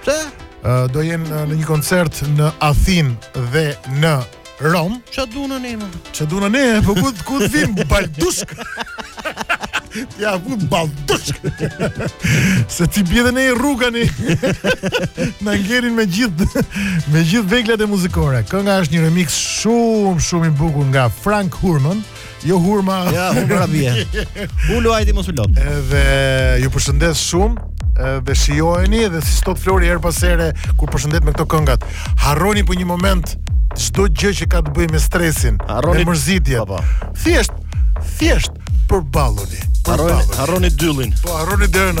Pse? do jenë në, në një koncert në Athinë dhe në Romë. S'na duan ne? S'na duan ne? Po ku ku të vimë Baldushk? Ja ku Baldushk. Se ti bie dhe ne rrugën andej. Na ngelin me gjithë me gjithë veglat e muzikore. Kënga është një remix shumë shumë i bukur nga Frank Hurman. Jo hurma. Ja, hurma bie. Ulu ti mos u lodh. Edhe ju përshëndes shumë dhe shijoheni dhe siç thotë Flori her pas here kur përshëndet me këto këngët. Harroni për një moment çdo gjë që ka të bëjë me stresin, harroni mërzitjen. Po, po. Thjesht, thjesht përballoni. Harroni, harroni dyllin. Po harroni derën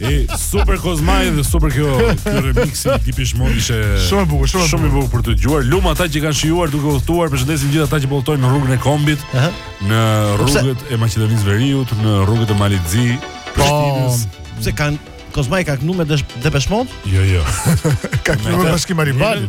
E super Kozmai dhe super kjo ky remix i Depeche Mode ishte Shumë e bukur, shumë e shumë i bukur për të dëgjuar. Lum ata që kanë shijuar duke udhëtuar, përshëndesim gjithë ata që po udhëtojnë në rrugën e kombit, Aha. në rrugët e Maqedonisë Veriut, në rrugët e Malit të Zi, Po, Prishtinës. pse ka Kozmai ka knu me Depeche Mode? Jo, jo. Ka knu me Bashkim Alibalin.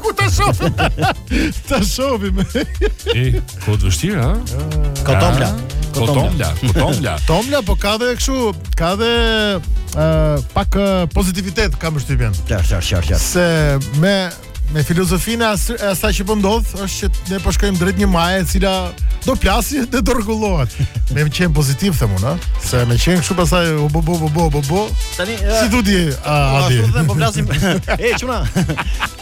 Ku ta shohim? ta shohim. e, po të vështirë, ha? Kot tombola. Kot tombola, kot tombola. Tombola po ka dhe kështu, ka dhe uh, pak uh, pozitivitet kam përshtypjen. Ja, ja, ja, ja. Se me me filozofinë e asaj që po ndodh, është që ne po shkojmë drejt një maje e cila do plasi dhe do rregullohet. Me qenë pozitiv them unë, se me qenë kështu pastaj u bo bo bo bo bo bo. Tani si do di a a di. Po flasim. E çuna.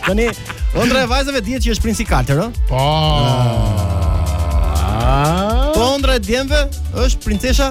Tani ëndrra e vajzave dihet që është princi i kaltër, ë? Po. Po ëndrra e djemve është princesha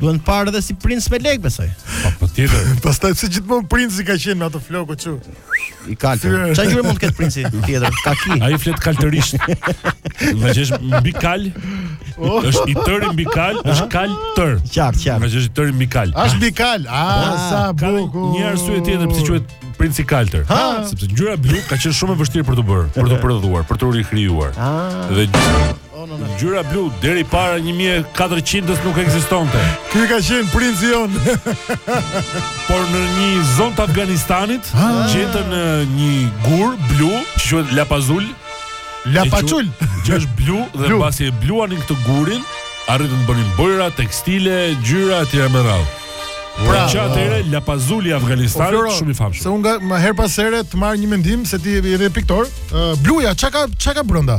Duhet parë edhe si princ me lek besoj. Po po tjetër. Pastaj se gjithmonë princi ka qenë me ato flokë çu. I kaltër. Çfarë gjë mund të ketë princi tjetër? Kaki. Ai flet kaltërisht. Me qenë mbi kal. Oh. Është i tëri mbi kal, është kal tër. Qartë, qartë. Me qenë i tëri mbi kal. Është mbi kal. Ah, ah sa bukur. Një arsye tjetër pse quhet princi i kaltër. Ha? Sepse ngjyra blu ka qenë shumë e vështirë për të bërë, për të prodhuar, për të rikrijuar. Ah. Dhe Ngjyra blu deri para 1400-s nuk ekzistonte. Ky ka qenë princi jonë. Por në një zonë të Afganistanit ah. gjetën një gur blu që quhet lapazul. Lapazul, që është blu dhe blu. pasi e bluanin këtë gurin, arritën të bënin bojëra, tekstile, ngjyra etj. me radhë. Pra, që atëherë lapazuli Afganistan po, shumë i famshëm. Se unë nga më herë pas here të marr një mendim se ti je edhe piktor, uh, bluja çka, ç'ka brenda?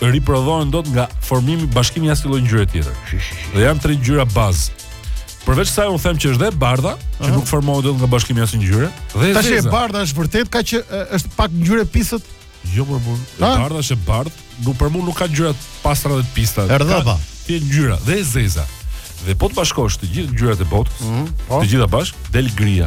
riprodhohen dot nga formimi bashkimi i asnjë lloj ngjyre tjetër. Dhe janë tre ngjyra bazë. Përveç sa unë them që është dhe e bardha, që nuk formohet dot nga bashkimi i asnjë ngjyre, dhe e Tash e zeza. bardha është vërtet ka që e, është pak ngjyrë e pisët. Jo mor burrë. E Ha? bardha është e bardhë, nuk për mua nuk ka ngjyra të pastra dhe të pista. E rrëdhëpa. Ka- Si ngjyra dhe e zeza. Dhe po të bashkosh të gjithë ngjyrat e botës, të gjitha bashkë, del gria.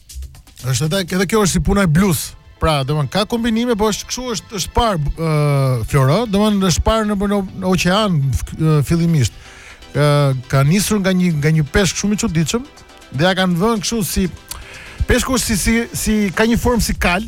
Është edhe edhe kjo është si puna e blusë. Pra, domthon ka kombinime, po është kështu është është par uh, Flora, domthon është par në në, në oqean uh, fillimisht. Uh, ka nisur nga një nga një peshk shumë i çuditshëm dhe ia kanë vënë kështu si peshku është si si si ka një formë si kal,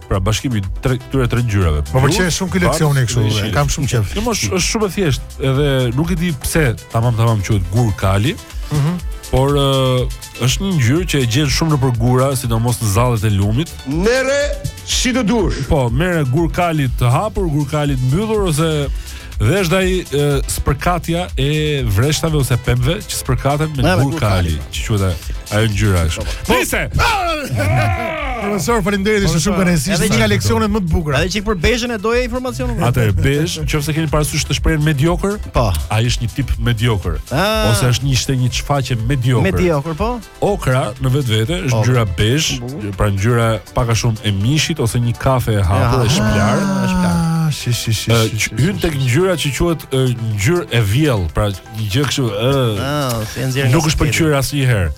Pra bashkimi i tre, këtyre tre ngjyrave. Më pëlqen shumë ky leksioni kështu, e kam shumë qejf. Jo, është është shumë e thjeshtë, edhe nuk e di pse tamam tamam quhet gurkali. Mhm. Por uh, është një ngjyrë që e gjen shumë nëpër gura, sidomos në zallet e lumit. Merre si të dush. Po, merre gurkali të hapur, gurkali të mbyllur ose Dhe është ai spërkatja e vreshtave ose pemëve që spërkaten me gurkali, që quhet ajo ajo ngjyra është. Po- Nise. Profesor, faleminderit, ishte shumë kënaqësi. Ishte një nga leksionet më të bukura. Edhe çik për bezhën e doja informacionin. Atë bezh, nëse keni parasysh te shprehja mediokër, po. Ai është një tip mediokër. Ah. Ose është një ishte një shfaqje mediokër. Mediokër, po. Okra në vetvete është ngjyra bezh, pra ngjyra pak a shumë e mishit ose një kafe e hapur e shplar. Ah, shi shi shi. Ë, që Hyn tek ngjyra që quhet ë, ngjyrë e vjell, pra një gjë kështu ë Ah, si e nxjerr nga. Nuk është pëlqyer asnjëherë.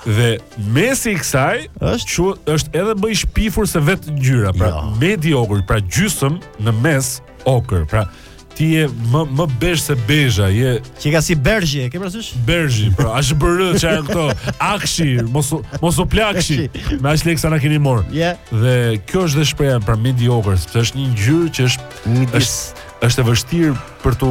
Dhe mesi i kësaj është quhet është edhe më e shpifur se vetë ngjyra, pra mediokër, pra gjysëm në mes Okër, pra ti je më më bezh se bezha, je Që ka si berzhi, ke parasysh? berzhi, pra as bërë që janë këto akshi, mos u- mos u plakshi. Me aq leksa na keni marr. Je. Dhe kjo është dhe shprehja pra mediokër, sepse është një ngjyrë që është Midis. është është e vështirë për t'u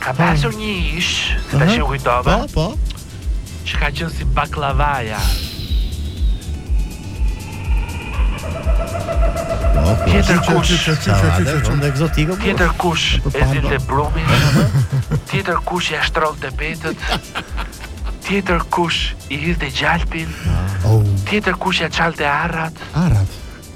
Kam pasur një ish, se tashi u kujtova, Po, po. që ka qënë si bakllavaja. Po, po. Tjetër Që- që- kush, që- që- që- që- që- Salate, që- vënd ekzotiko. po. tjetër kush e Për pamba. zinte brumin, tjetër kush ia shtronte petët, tjetër kush i hidhte gjalpin, Oh, tjetër kush ia çante arrat, arrat.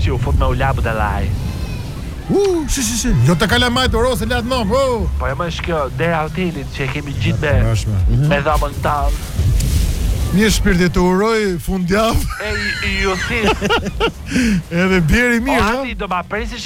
Si u fut mu ula budallai. Uuh shi shi shi jo te kalamajt o rose lat nom uuh. Po e më është kjo dera e hotelit që e kemi ngjitë me me dhomën tonë. Mirë shpirti të uroj fundjavë. E ju thirr. Edhe bjeri mirë. Ati do ma presish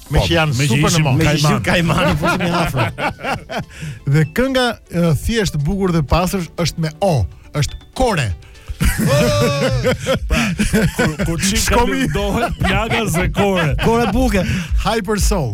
Me që janë me që super në mos. Me që ishin Kajman. kajmani, po shumë afro. Dhe kënga e, thjesht bukur dhe pastër është me o, është kore. Kur kur të ka Shkojmë. lëndohet plaga zë kore. Kore buke. Hyper Soul.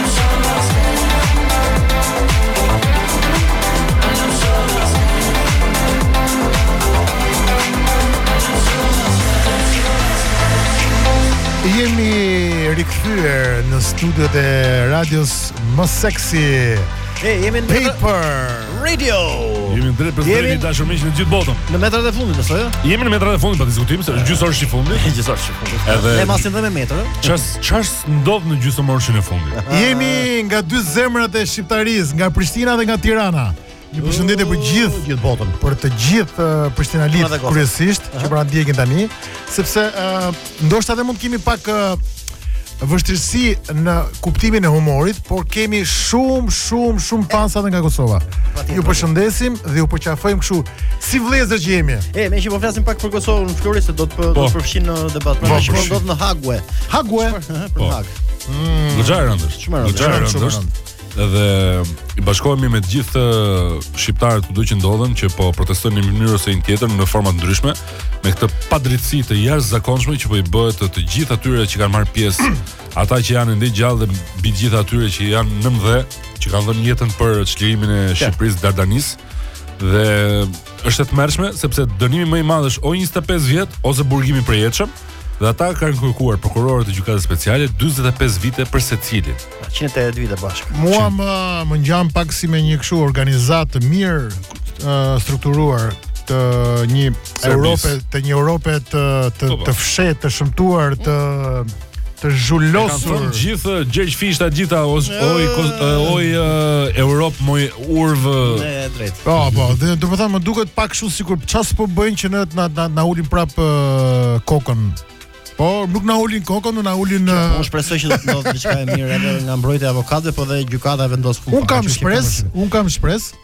studiot e radios më seksi. E, jemi në Paper Radio. Jemi në drejtpërdrejt, të dashur miq në gjithë botën. Në metrat e fundit, besoj. Jemi në metrat e fundit pa diskutim se është gjysmorëshi i fundit. Gjysmorëshi i fundit. Edhe e masim dhe me metër. Ça s', ça s' Ndodh në gjysmorëshin e fundit. Jemi nga dy zemrat e shqiptarisë, nga Prishtina dhe nga Tirana. Një përshëndetje për gjithë gjithë botën, për të gjithë uh, prishtinalitë, kryesisht që po na ndjekin tani, sepse uh, ndoshta edhe mund të kemi pak uh, vështirësi në kuptimin e humorit, por kemi shumë shumë shumë fansa edhe nga Kosova. Ju përshëndesim dhe ju përqafojmë kështu si vëllezër që jemi. E, meqë po flasim pak për Kosovën, Flori se do të po. do të përfshij në debat. Po, po, po, në Hagë. Hagë. Po. Mm. Gjë e rëndë. Gjë e rëndë. Edhe i bashkohemi me të gjithë uh, shqiptarët kudo që ndodhen që po protestojnë në një mënyrë ose një tjetër në forma të ndryshme me këtë padrejtësi të jashtëzakonshme që po i bëhet të, të gjithë atyre që kanë marrë pjesë, ata që janë ende gjallë dhe mbi të gjitha atyre që janë nën dhe, që kanë dhënë jetën për çlirimin e Shqipërisë Dardanisë. Dhe është e tmerrshme sepse dënimi më i madh është o 25 vjet ose burgimi i përjetshëm dhe ata kanë kërkuar prokurorët e gjykatës speciale 45 vite për secilin. 180 vite bashkë. Mua më, më ngjan pak si me një kështu organizatë të mirë uh, strukturuar të një Europe, të një Europe të të, po, po. të fshehtë, të shëmtuar, të të zhulosur. I ka thënë Gjergj Fishta të gjitha, oj oj Europë moj kurvë. Po po, domethënë më duket pak kështu sikur ça s'po bëjnë që ne na na, na ulin prap uh, kokën. Po, nuk na ulin kokën, nuk na ulin në Unë shpresoj që do të ndodhë diçka e mirë edhe nga mbrojtja e avokatëve, po dhe gjykata vendos në fund. Unë kam shpresë, unë kam shpresë.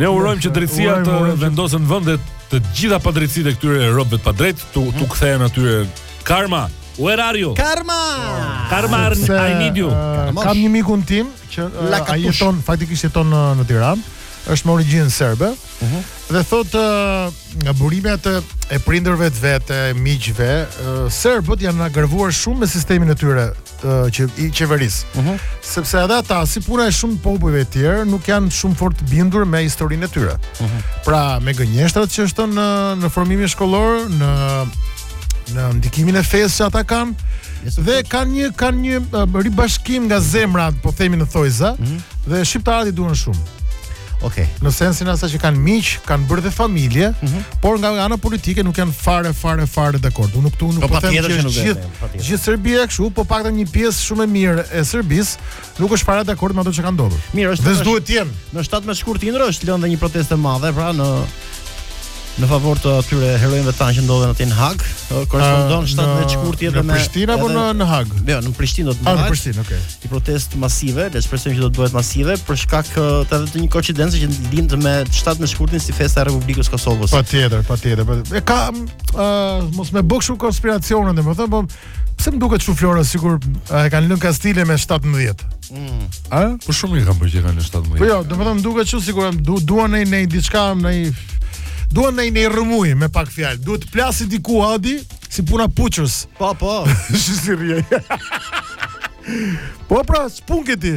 Ne urojmë që drejtësia të vendoset në vend dhe të gjitha padrejtësitë e këtyre robëve të padrejtë, t'u t'u mm. kthehen atyre karma. Where are you? Karma. Karma, I need you. Uh, kam një mikun tim që uh, ai jeton faktikisht jeton në, në Tiranë, është me origjinë serbe. Uh mhm. -huh. Dhe thotë uh, nga burimet e prindërve të vet, e miqve, uh, serbët janë agravuar shumë me sistemin e tyre uh, që i qeveris. Mm -hmm. Sepse edhe ata si puna e shumë popujve të tjerë nuk janë shumë fort të bindur me historinë e tyre. Mm -hmm. Pra me gënjeshtrat që është në në formimin shkollor, në në ndikimin e fesë që ata kanë dhe kanë një kanë një uh, ribashkim nga zemra, po themi në thonjëza, mm -hmm. dhe shqiptarët i duan shumë. Ok. Në sensin e asaj që kanë miq, kanë bërë dhe familje, mm -hmm. por nga ana politike nuk janë fare fare fare dakord. Unë këtu nuk po, po them që gjithë Gjithë Serbia kështu, po paktën një pjesë shumë e mirë e Serbisë nuk është fare dakord me ato që kanë ndodhur. Mirë, është. Dhe s'duhet të jenë. Më 17 shkurt Indra është lënë një protestë e madhe, pra në në favor të atyre heronjve tanë që ndodhen aty në Hagë, korrespondon 17 shkurt do jetë në Prishtinë apo në në Hagë? Jo, në Prishtinë do të bëhet. Ah, në Prishtinë, okay. Një protestë masive, le të shpresojmë që do të bëhet masive për shkak të edhe të një koincidencë që lidhet me 17 shkurtin si festa e Republikës së Kosovës. Patjetër, patjetër. E ka uh, mos me u bë shumë konspiracione, domethënë, po pse më duket shumë Flora sikur e kanë lënë kastile me 17. Mm. A? Po shumë i kanë bërë që kanë lënë 17. Po jo, domethënë më duket shumë sikur du, duan një një diçka një duan një një rrëmujë me pak fjalë. Duhet të plasi diku Adi si puna e puçrrës. Po, po. Si rrje. Po pra, spun këti.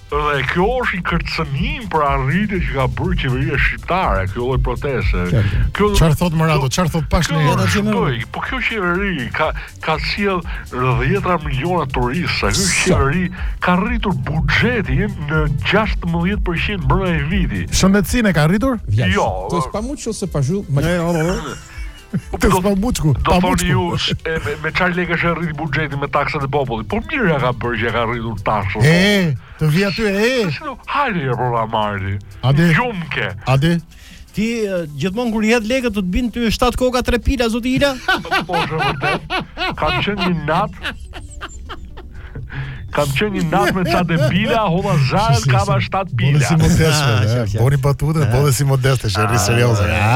Dhe kjo është një kërcënim për arritjet që ka bërë qeveria shqiptare, kjo lloj proteste. Kjo çfarë thot Murado, çfarë thot pas ne edhe që më. Po kjo qeveri ka ka sjell dhjetra miliona turistë, kjo qeveri ka rritur buxhetin me 16% brenda një viti. Shëndetësinë e ka rritur? Jo, është pamuço se pashul. Ne, Të do- s'pa muçku, Do pa thoni ju muçku. sh- e, me, me çfarë lekësh u rrit buxheti me taksat e popullit. Po mirë ja ka bërë që i ka rritur taksat. po. E, të vi aty, e. Si do hali e rrora marri. Ade. Gjumke. Ade, Ti eh, gjithmonë kur i hedh lekët do të bin ty 7 koka 3 pila zoti Ila. Po është e vërtet. Kam qenë një natë Kam qenë një natë me ca debile, e hodha zare, kam ba shtatë pila. Si modeste, ah, eh, boni batute, ah. boni si modeste, që rri ah, serioze. Eh, a?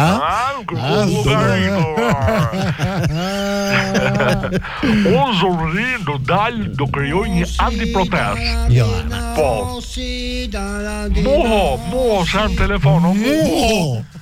O zorri, do dal, do krijoj një antiprotest. Jo, Po. Muho, muho, s'ka telefonu. Muho.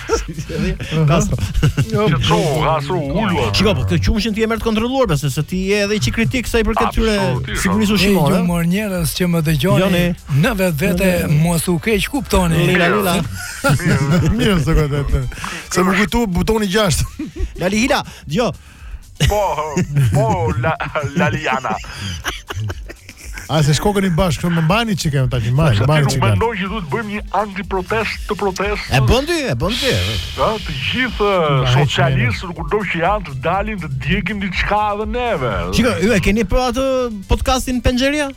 Kastro. Jo, Kastro, Kastro, ulo. Shiko po, po qumshtin ti e merr të kontrolluar, pse se ti je edhe çik kritik sa i përket tyre sigurisë ushqimore. Ju mor njerëz që më dëgjoni në vetvete mos u keq kuptoni. Lila, lila. Mirë, se këtë. Se më kujtu butoni 6. Lali Hila, djo, Po, po, la, Laliana. A s'e shkokeni bashkë, këtu më mbani që kemë tani, mbani, Ti mbani nuk që kemë. mendon që duhet të bëjmë një antiprotestë të protestës? E bën ti, e bën ti. Ha, të gjithë eh, socialistët kudo që janë të dalin të djegim diçka edhe neve. Shiko, ju e keni për atë podcastin Penxherja?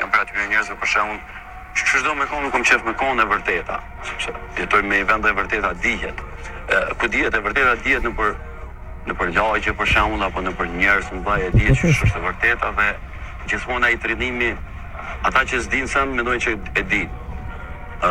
Jam prej atyre njerëzve për shembull që s'do me kon nuk kam qef me kon e vërteta, sepse jetojmë në një vend e vërteta dihet. Ë, ku dihet e vërteta dihet nëpër nëpër lagje për shembull apo nëpër njerëz mo aj e dihet që është e vërteta dhe gjithmonë ai trinimi ata që s'dinë sen mendojnë që e dinë. Ë,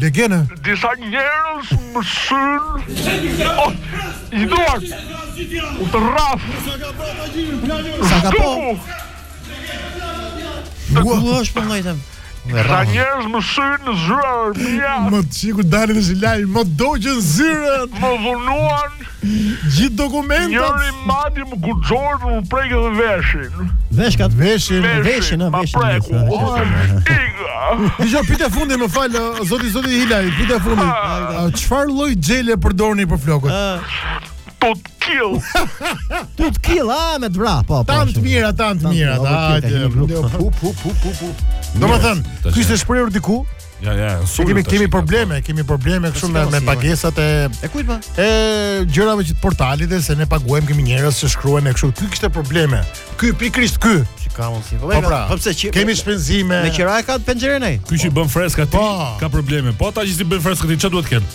Legena. Disa njerëz më msynë. Oh, I duar. U të rraf. Sa ka po? Në ku është për lejtëm? Disa njerëz më msynë në zyrat e mia. Më të qikur dalin e Zilaj, më dogjën zyrën. Më dhunuan. Gjithë dokumentat. Njëri madje më guxoi të më prekë dhe veshin. Veshkat, veshin, veshin, ëh, veshin. Ma preku. Pyetje, pyetje fundit më fal, zoti zoti Hilaj, pyetje fundit. Çfarë lloj xhele përdorni për flokët? Tut kill. Tut kill, a me të vra, po. po tan të mira, tan të mira. Pu pu pu pu pu. Domethën, ky ishte shprehur diku Ja, ja, sulm. Kemi kemi probleme, kemi probleme kështu me me pagesat e E kujt më? e gjërave që të portalit se ne paguajmë kemi njerëz që shkruajnë kështu. Ky kishte probleme. Ky pikërisht ky. Si ka mundsi? Po Po pra, po pse që kemi shpenzime. me qira e ka penxherën ai. Ky që i bën freska ti Po. ka probleme. Po ata që s'i bën freska ti çfarë duhet të kenë?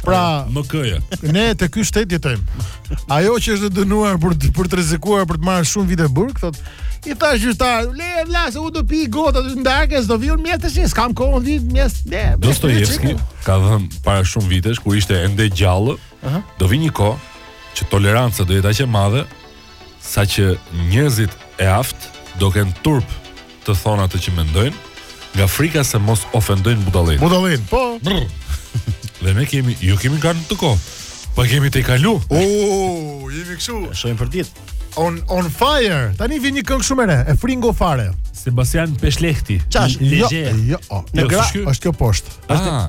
Pra, MK-ja. Ne te ky shtet jetojmë. Ajo që është dënuar për për të rrezikuar për të marrë shumë vite burg, thotë, i thash gjyqtar, le vla se u do pi gota të ndarkes, do vijun mjet tash, s'kam kohë vit mjet. Dostojevski ka thënë para shumë vitesh kur ishte ende gjallë, Aha. do vijë një kohë që toleranca do jetë aq e madhe sa që njerëzit e aftë do kenë turp të thonë atë që mendojnë, nga frika se mos ofendojnë budallin. Budallin, po. Brr. Dhe ne kemi, jo, jemi në atë kohë. Po e kemi tejkalu. O, jemi kështu. Shohim përditë. On on fire. Tani vjen një këngë shumë e re, e fringo fare. Sebastian Peshlehti. Çash, jo, jo. Në jo, gra është kjo poshtë. Ah.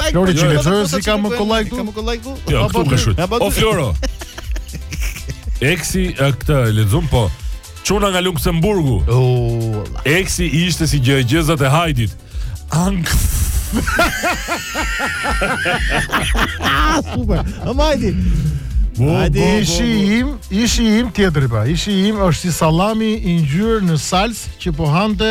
Ai Flori që lexon se ka më kollaj këtu. Ka më kollaj këtu. Jo, këtu ka shut. O Floro. Eksi këtë lexojmë po. Çuna nga Luksemburgu. Oo. Eksi ishte si gjëegjëzat e Hajdit. Ankth. Super. Amajdi. Hajde, ishi im, ishi im tjetër pa. Ishi im është si sallami i ngjyrë në salcë që po hante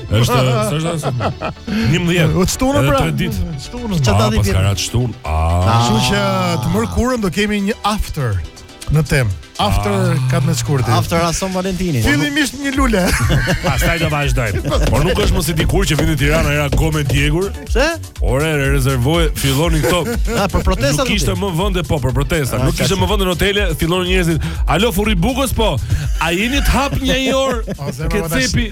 Është, s'është as. 11. E shtunë pra. Tre ditë. Shtunë. Çfarë datë vjen? Paska rat shtunë. Ah. Kështu që të mërkurën do kemi një after në temë. After ah. katërmbëdhjetë shkurti. After Shën Valentini. Fillimisht një lule. Pastaj do vazhdojmë. Por nuk është më si dikur që vinte Tirana erë gome djegur. Pse? Ore, rezervoje, fillonin këto. Ah, për protesta. Nuk kishte më vende po për protesta. Ah, nuk kishte më vende në hotele, fillonin njerëzit. Alo furri i bukës po. A jeni të hap një orë? Ke cepi.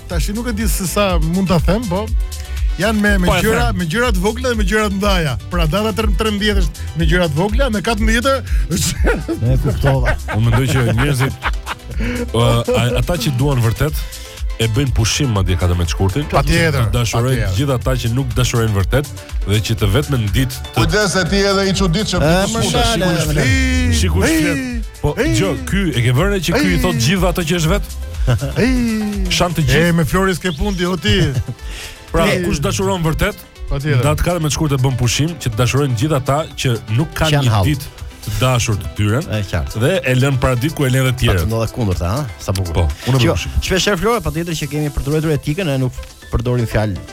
tash nuk e di se sa mund ta them, po janë me me po, gjëra, me gjëra të vogla dhe me gjëra të mëdha. Pra data 13 është me gjëra të vogla, me 14 është. Ne kuptova. Unë mendoj që njerëzit uh, ata që duan vërtet e bëjnë pushim madje katërmbëdhjetë shkurtin. Patjetër. Dashurojnë gjithë ata që nuk dashurojnë vërtet. dhe që të vetmen ditë të Kujdes e ti edhe i çuditshëm ti Emër kush futesh. shale, emër shale. Shi kush flet. Po, gjë, ky e ke vënë re që ky i thotë gjithë ato që është vetë? Shan të E gjithë. me Floris ke fundi o ti. Pra, kush dashuron vërtet? Patjetër. Datë 14 shkurt e bën pushim që të dashurojnë gjithë ata që nuk kanë një ditë të dashur të tyre E qartë. dhe e lënë paradite ku e lënë dhe Pa të tjerët. ndodh e kundërta, ha? Sa bukur. Po, unë më pëlqen. shpesh herë Flora, patjetër që kemi përdorur etikën ne nuk përdorim fjalë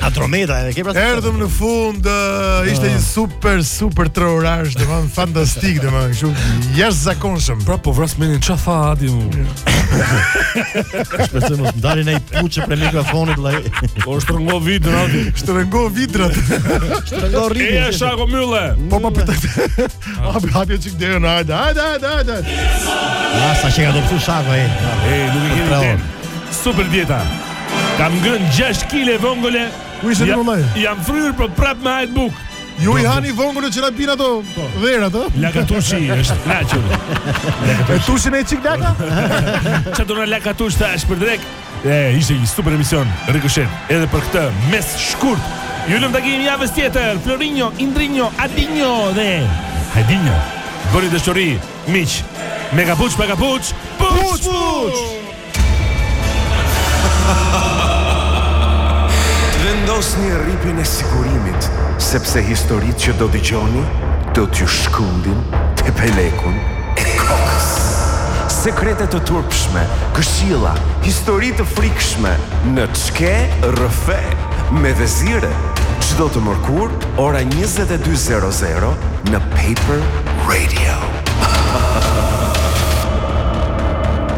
Andromeda e ke parasysh? Erdhëm në fund, uh, ishte një ah. super super tre orash, domethënë fantastik, domethënë kështu i jashtëzakonshëm. Pra po vras mendjen ç'a tha Adi mu. Shpresoj mos të ndalin ai puçë për mikrofonit vllai. Po shtrëngo vidrat, Adi. Shtrëngo vidrat. Shtrëngo rripin. Ja shako mylle. Po po pita. Abi hapi çik deri në hajde. Hajde, hajde, hajde. Ah, sa shaka do të shako ai. Ej, nuk e kemi. Super dieta. Kam ngrën 6 kile vongole Ku ishe ti vëllai? Jam fryrë po prapë më hahet bukë. Ju i hani vongole që na bin ato po. verat, ë? Lakatushi është lagur. Lakatushi. Tushi me çik laka? Çfarë do na lakatush tash për drekë? E, ishte një super emision Rikoshet, edhe për këtë mes shkurti. Ju lëmë takim javës tjetër. Florinjo, Indrinjo, Adinjo dhe Adinjo. Bëni dashuri, miq. Me kapuç, pa kapuç. Puç, puç. puç. Vendosni rripin e sigurimit, sepse historitë që do dëgjoni do t'ju shkundin tepelekun e kokës. Sekrete të turpshme, këshilla, histori të frikshme në Ç'ke rrëfe me Dezire, çdo të mërkurë ora njëzet e dy zero zero në Paper Radio.